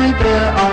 siempre